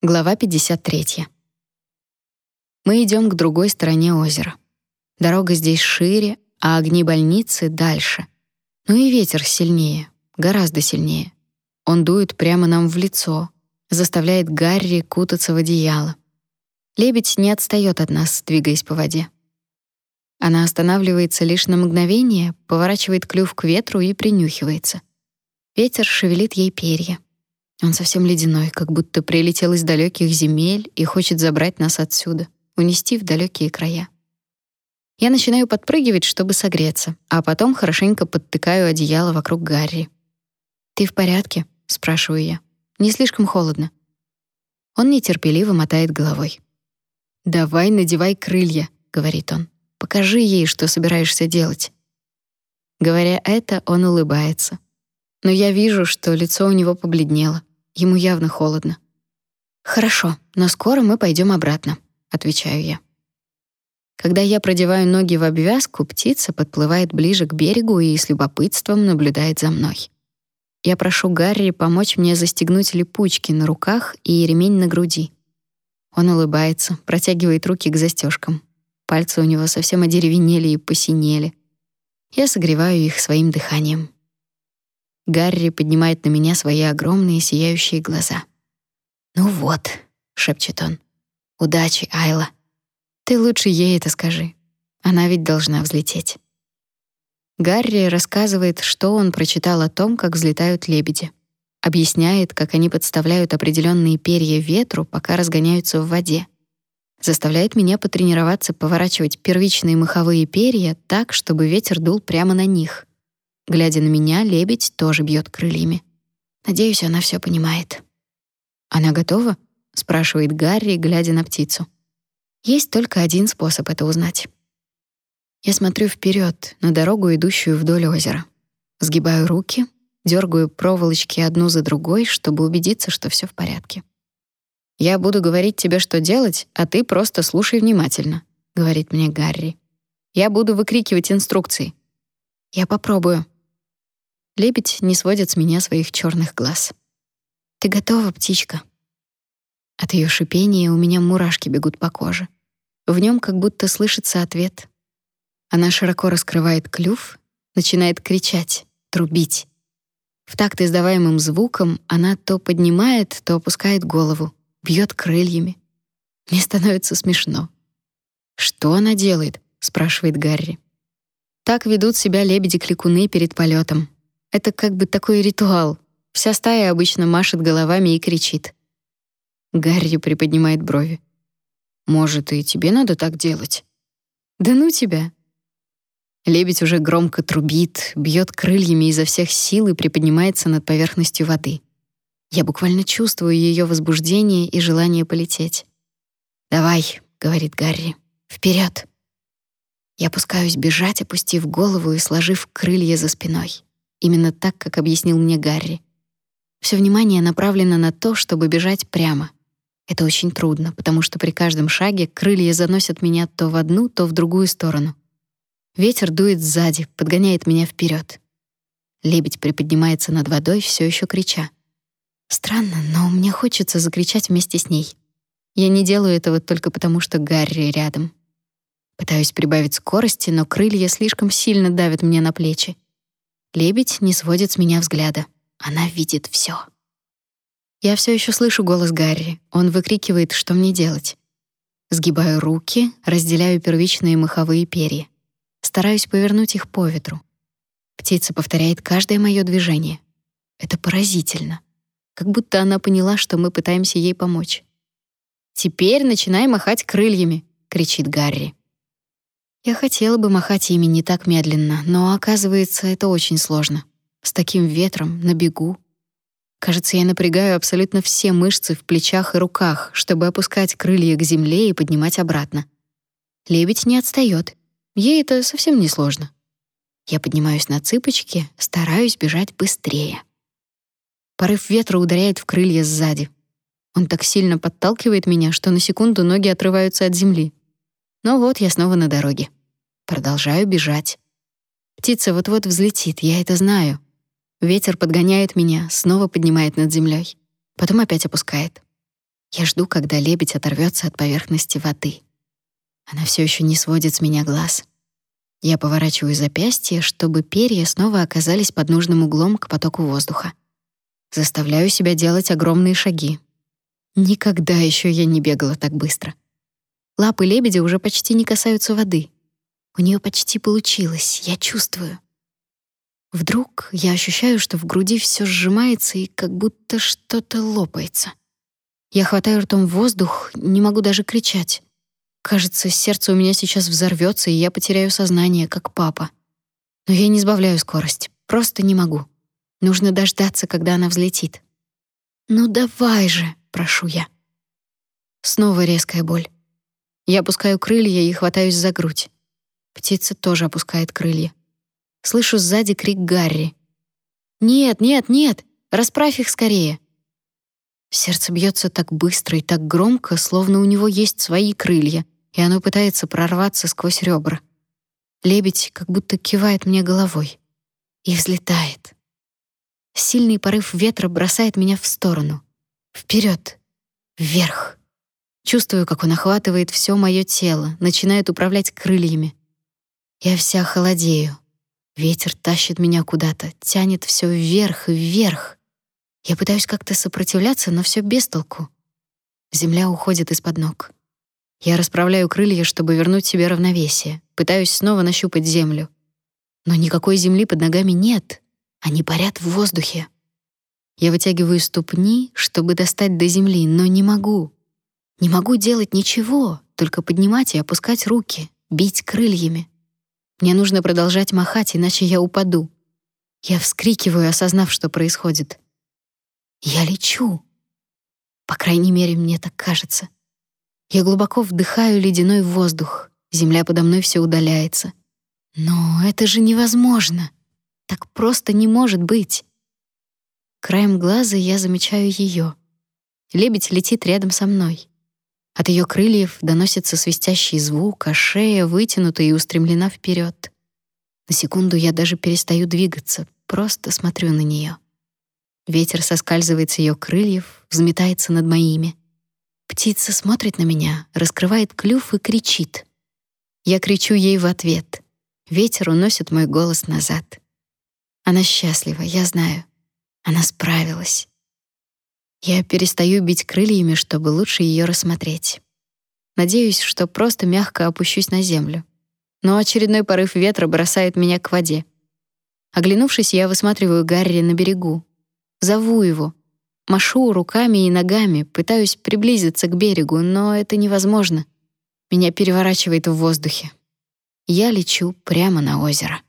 Глава 53. Мы идем к другой стороне озера. Дорога здесь шире, а огни больницы дальше. Ну и ветер сильнее, гораздо сильнее. Он дует прямо нам в лицо, заставляет Гарри кутаться в одеяло. Лебедь не отстаёт от нас, двигаясь по воде. Она останавливается лишь на мгновение, поворачивает клюв к ветру и принюхивается. Ветер шевелит ей перья. Он совсем ледяной, как будто прилетел из далеких земель и хочет забрать нас отсюда, унести в далекие края. Я начинаю подпрыгивать, чтобы согреться, а потом хорошенько подтыкаю одеяло вокруг Гарри. «Ты в порядке?» — спрашиваю я. «Не слишком холодно?» Он нетерпеливо мотает головой. «Давай надевай крылья», — говорит он. «Покажи ей, что собираешься делать». Говоря это, он улыбается. Но я вижу, что лицо у него побледнело. Ему явно холодно. Хорошо, но скоро мы пойдем обратно, отвечаю я. Когда я продеваю ноги в обвязку, птица подплывает ближе к берегу и с любопытством наблюдает за мной. Я прошу Гарри помочь мне застегнуть липучки на руках и ремень на груди. Он улыбается, протягивает руки к застежкам. Пальцы у него совсем одеревенели и посинели. Я согреваю их своим дыханием. Гарри поднимает на меня свои огромные сияющие глаза. «Ну вот», — шепчет он, — «удачи, Айла. Ты лучше ей это скажи. Она ведь должна взлететь». Гарри рассказывает, что он прочитал о том, как взлетают лебеди. Объясняет, как они подставляют определенные перья ветру, пока разгоняются в воде. Заставляет меня потренироваться поворачивать первичные маховые перья так, чтобы ветер дул прямо на них. Глядя на меня, лебедь тоже бьет крыльями. Надеюсь, она все понимает. Она готова? спрашивает Гарри, глядя на птицу. Есть только один способ это узнать. Я смотрю вперед на дорогу, идущую вдоль озера. Сгибаю руки, дергаю проволочки одну за другой, чтобы убедиться, что все в порядке. Я буду говорить тебе, что делать, а ты просто слушай внимательно, говорит мне Гарри. Я буду выкрикивать инструкции. Я попробую, Лебедь не сводит с меня своих черных глаз. «Ты готова, птичка?» От ее шипения у меня мурашки бегут по коже. В нем как будто слышится ответ. Она широко раскрывает клюв, начинает кричать, трубить. В такт издаваемым звуком она то поднимает, то опускает голову, бьет крыльями. Мне становится смешно. «Что она делает?» — спрашивает Гарри. Так ведут себя лебеди-кликуны перед полетом. Это как бы такой ритуал. Вся стая обычно машет головами и кричит. Гарри приподнимает брови. Может, и тебе надо так делать? Да ну тебя. Лебедь уже громко трубит, бьет крыльями изо всех сил и приподнимается над поверхностью воды. Я буквально чувствую ее возбуждение и желание полететь. «Давай», — говорит Гарри, — «вперед!» Я пускаюсь бежать, опустив голову и сложив крылья за спиной. Именно так, как объяснил мне Гарри. Все внимание направлено на то, чтобы бежать прямо. Это очень трудно, потому что при каждом шаге крылья заносят меня то в одну, то в другую сторону. Ветер дует сзади, подгоняет меня вперед. Лебедь приподнимается над водой, все еще крича. Странно, но мне хочется закричать вместе с ней. Я не делаю этого только потому, что Гарри рядом. Пытаюсь прибавить скорости, но крылья слишком сильно давят мне на плечи. Лебедь не сводит с меня взгляда. Она видит все. Я все еще слышу голос Гарри. Он выкрикивает, что мне делать. Сгибаю руки, разделяю первичные маховые перья. Стараюсь повернуть их по ветру. Птица повторяет каждое мое движение. Это поразительно. Как будто она поняла, что мы пытаемся ей помочь. «Теперь начинай махать крыльями», — кричит Гарри. Я хотела бы махать ими не так медленно, но оказывается, это очень сложно. С таким ветром, на бегу. Кажется, я напрягаю абсолютно все мышцы в плечах и руках, чтобы опускать крылья к земле и поднимать обратно. Лебедь не отстаёт. Ей это совсем не сложно. Я поднимаюсь на цыпочки, стараюсь бежать быстрее. Порыв ветра ударяет в крылья сзади. Он так сильно подталкивает меня, что на секунду ноги отрываются от земли. Но вот я снова на дороге. Продолжаю бежать. Птица вот-вот взлетит, я это знаю. Ветер подгоняет меня, снова поднимает над землей, потом опять опускает. Я жду, когда лебедь оторвется от поверхности воды. Она все еще не сводит с меня глаз. Я поворачиваю запястье, чтобы перья снова оказались под нужным углом к потоку воздуха. Заставляю себя делать огромные шаги. Никогда еще я не бегала так быстро. Лапы лебедя уже почти не касаются воды. У нее почти получилось, я чувствую. Вдруг я ощущаю, что в груди все сжимается и как будто что-то лопается. Я хватаю ртом воздух, не могу даже кричать. Кажется, сердце у меня сейчас взорвется, и я потеряю сознание, как папа. Но я не сбавляю скорость, просто не могу. Нужно дождаться, когда она взлетит. «Ну давай же!» — прошу я. Снова резкая боль. Я опускаю крылья и хватаюсь за грудь. Птица тоже опускает крылья. Слышу сзади крик Гарри. «Нет, нет, нет! Расправь их скорее!» Сердце бьется так быстро и так громко, словно у него есть свои крылья, и оно пытается прорваться сквозь ребра. Лебедь как будто кивает мне головой и взлетает. Сильный порыв ветра бросает меня в сторону. вперед, вверх. Чувствую, как он охватывает все мое тело, начинает управлять крыльями. Я вся холодею. Ветер тащит меня куда-то, тянет все вверх и вверх. Я пытаюсь как-то сопротивляться, но все без толку. Земля уходит из-под ног. Я расправляю крылья, чтобы вернуть себе равновесие. Пытаюсь снова нащупать землю. Но никакой земли под ногами нет. Они парят в воздухе. Я вытягиваю ступни, чтобы достать до земли, но не могу. Не могу делать ничего, только поднимать и опускать руки, бить крыльями. Мне нужно продолжать махать, иначе я упаду. Я вскрикиваю, осознав, что происходит. Я лечу. По крайней мере, мне так кажется. Я глубоко вдыхаю ледяной воздух. Земля подо мной все удаляется. Но это же невозможно. Так просто не может быть. Краем глаза я замечаю ее. Лебедь летит рядом со мной. От ее крыльев доносится свистящий звук, а шея вытянута и устремлена вперед. На секунду я даже перестаю двигаться, просто смотрю на нее. Ветер соскальзывает с ее крыльев, взметается над моими. Птица смотрит на меня, раскрывает клюв и кричит. Я кричу ей в ответ. Ветер уносит мой голос назад. Она счастлива, я знаю. Она справилась. Я перестаю бить крыльями, чтобы лучше ее рассмотреть. Надеюсь, что просто мягко опущусь на землю. Но очередной порыв ветра бросает меня к воде. Оглянувшись, я высматриваю Гарри на берегу, Зову его. Машу руками и ногами, пытаюсь приблизиться к берегу, но это невозможно. Меня переворачивает в воздухе. Я лечу прямо на озеро.